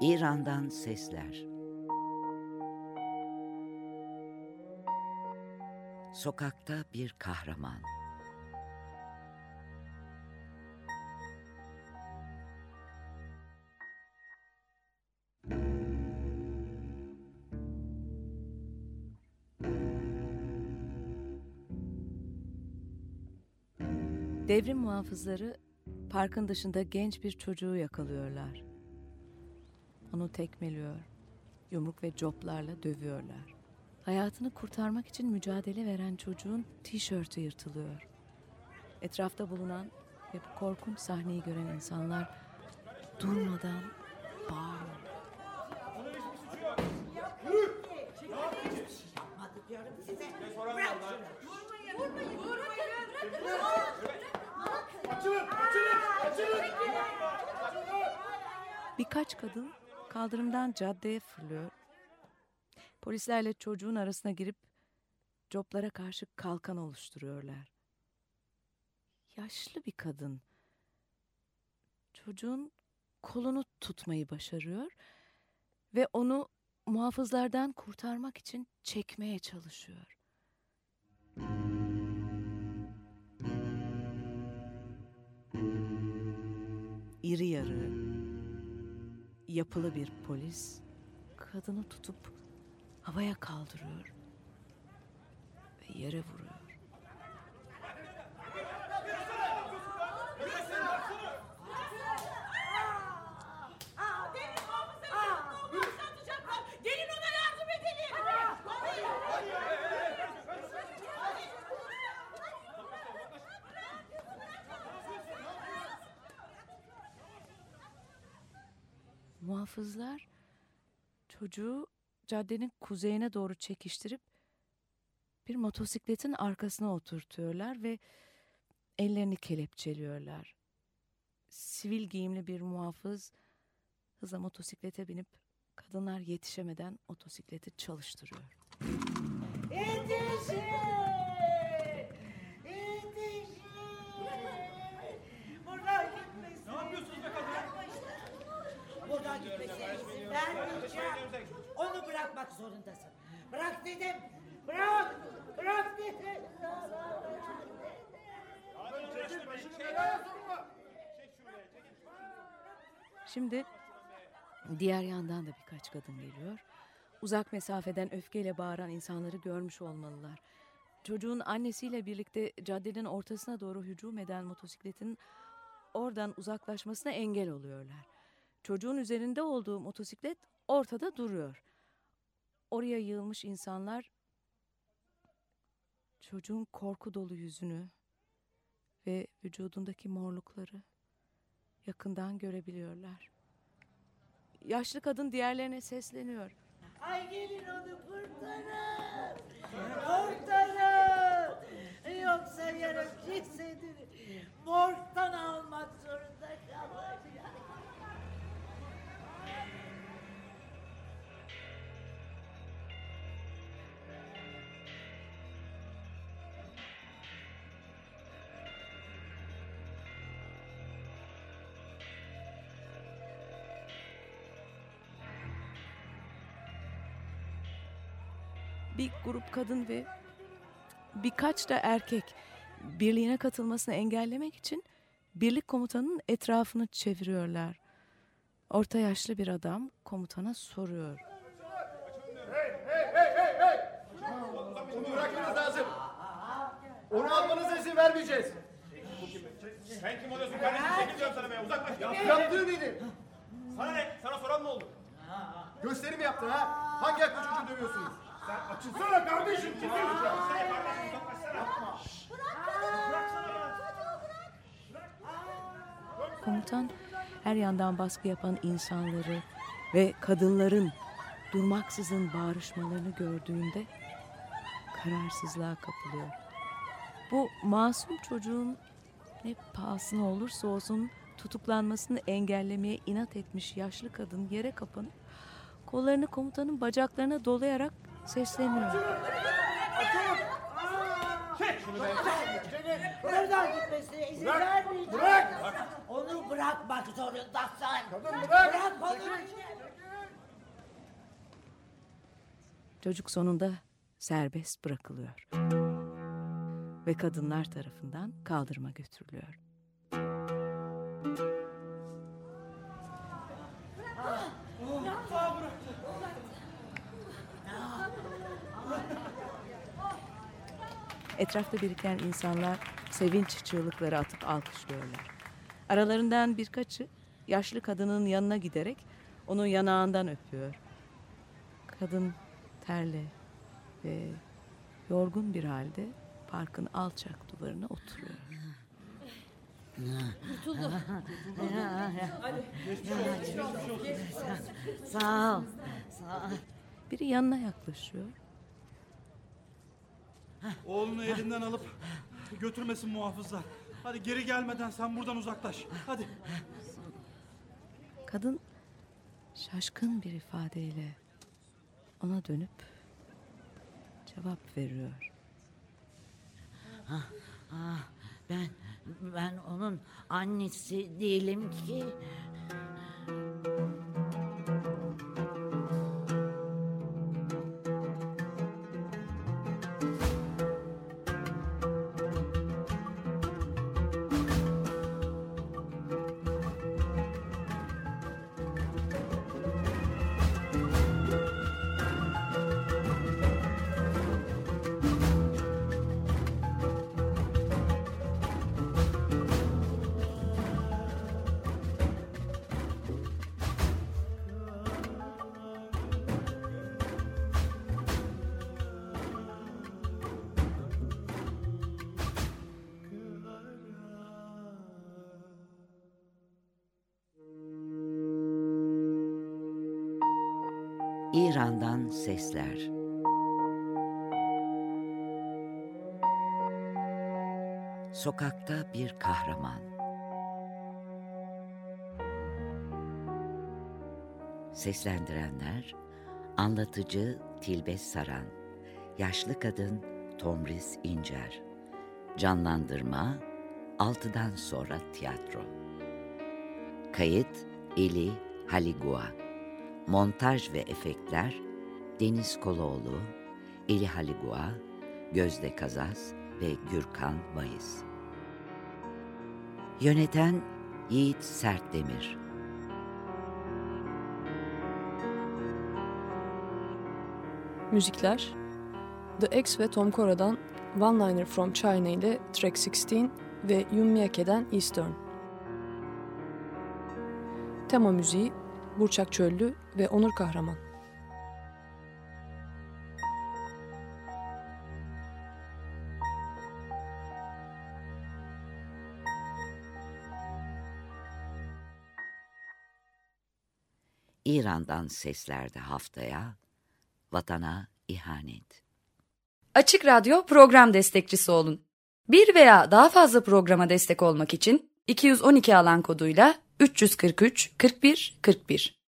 İran'dan sesler. Sokakta bir kahraman. Devrim muhafızları parkın dışında genç bir çocuğu yakalıyorlar. Onu tekmeliyor, yumruk ve coplarla dövüyorlar. Hayatını kurtarmak için mücadele veren çocuğun tişörtü yırtılıyor. Etrafta bulunan ve bu korkunç sahneyi gören insanlar durmadan bağırıyor. Birkaç kadın kaldırımdan caddeye fırlıyor. Polislerle çocuğun arasına girip coplara karşı kalkan oluşturuyorlar. Yaşlı bir kadın çocuğun kolunu tutmayı başarıyor ve onu muhafızlardan kurtarmak için çekmeye çalışıyor. İri yarı, yapılı bir polis kadını tutup havaya kaldırıyor ve yere vuruyor. Muhafızlar çocuğu caddenin kuzeyine doğru çekiştirip bir motosikletin arkasına oturtuyorlar ve ellerini kelepçeliyorlar. Sivil giyimli bir muhafız hızla motosiklete binip kadınlar yetişemeden motosikleti çalıştırıyor. Yetişin! Yetişin! Buradan gitmesin. Ne yapıyorsunuz be kadın? Buradan gitmesine izin vermeyeceğim. Onu bırakmak zorundasın. Bırak dedim. Bırak! Bırak. Şimdi diğer yandan da birkaç kadın geliyor. Uzak mesafeden öfkeyle bağıran insanları görmüş olmalılar. Çocuğun annesiyle birlikte caddenin ortasına doğru hücum eden motosikletin oradan uzaklaşmasına engel oluyorlar. Çocuğun üzerinde olduğu motosiklet ortada duruyor. Oraya yığılmış insanlar çocuğun korku dolu yüzünü ve vücudundaki morlukları yakından görebiliyorlar. Yaşlı kadın diğerlerine sesleniyor. Ay gelin onu kurtarın. Kurtarın. Yoksa yarın cesedini morgdan almak zorunda Bir grup kadın ve birkaç da erkek birliğine katılmasını engellemek için birlik komutanının etrafını çeviriyorlar. Orta yaşlı bir adam komutana soruyor. Onu bırakmanız lazım. Onu almanıza izin vermeyeceğiz. Sen kim oluyorsun kardeşim? Çekil diyorum sana be uzaklaş. Yaptığı nedir? Sana ne? Sana soran mı oldu? Gösteri mi yaptın ha? Hangi hakla çocuğu dövüyorsunuz? Sen açılsana kardeşim. Çekil. Uzaklaşsana kardeşim uzaklaşsana. Komutan her yandan baskı yapan insanları ve kadınların durmaksızın bağırışmalarını gördüğünde kararsızlığa kapılıyor. Bu masum çocuğun ne pahasına olursa olsun tutuklanmasını engellemeye inat etmiş yaşlı kadın yere kapanıp kollarını komutanın bacaklarına dolayarak sesleniyor. Buradan gitmesine izin vermeyeceğim. bırak. Onu bırakmak zorundasın. Kadın bırak. Bırak. Çocuk sonunda serbest bırakılıyor. Ve kadınlar tarafından kaldırıma götürülüyor. Etrafta biriken insanlar sevinç çığlıkları atıp alkışlıyorlar. Aralarından birkaçı yaşlı kadının yanına giderek onu yanağından öpüyor. Kadın terle ve yorgun bir halde parkın alçak duvarına oturuyor. Sağ ol. Sağ ol. Biri yanına yaklaşıyor. Oğlunu elinden alıp götürmesin muhafızlar. Hadi geri gelmeden sen buradan uzaklaş. Hadi. Kadın şaşkın bir ifadeyle ona dönüp cevap veriyor. Ah, ben ben onun annesi değilim ki. İran'dan sesler. Sokakta bir kahraman. Seslendirenler Anlatıcı Tilbe Saran Yaşlı Kadın Tomris İncer Canlandırma Altıdan Sonra Tiyatro Kayıt Eli Haligua Montaj ve efektler Deniz Koloğlu, Eli Haligua, Gözde Kazaz ve Gürkan Bayız. Yöneten Yiğit Sertdemir. Müzikler The X ve Tom Kora'dan One Liner from China ile Track 16 ve Yun Miyake'den Eastern. Tema müziği Burçak Çöllü ve Onur Kahraman. İran'dan seslerde haftaya, vatana ihanet. Açık Radyo program destekçisi olun. Bir veya daha fazla programa destek olmak için 212 alan koduyla 343 41 41